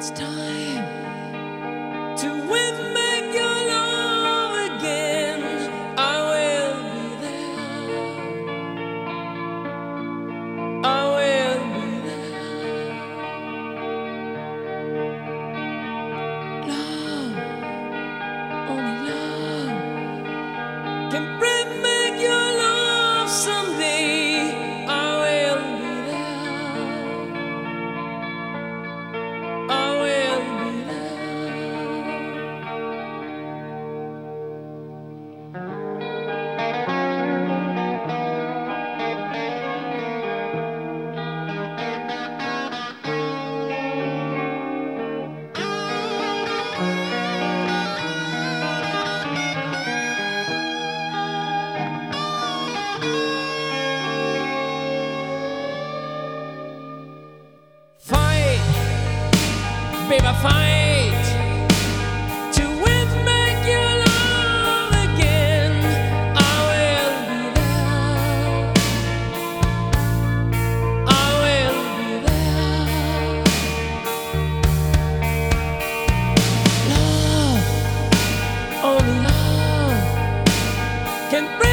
It's time. Baby, fight to win back your love again. I will be there. I will be there. Love, only love can bring.